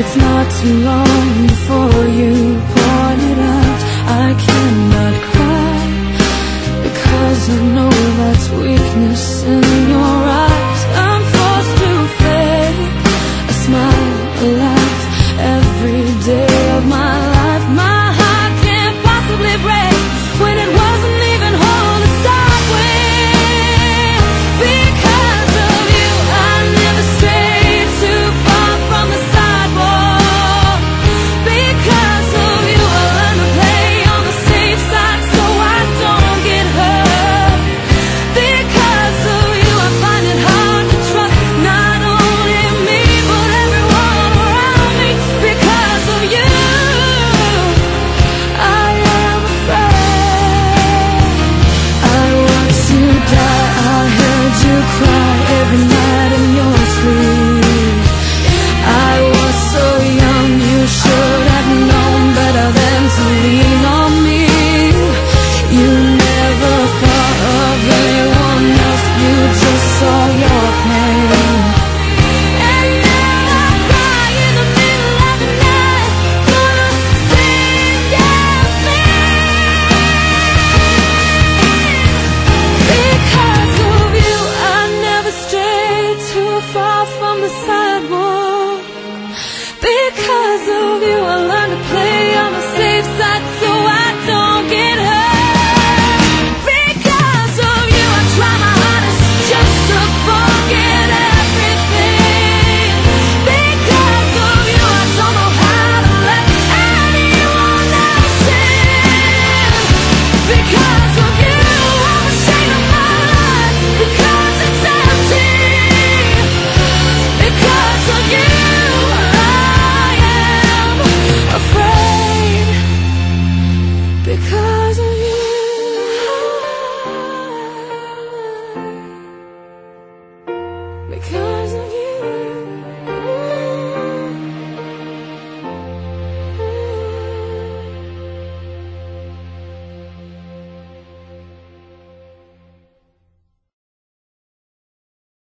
it's not too long before you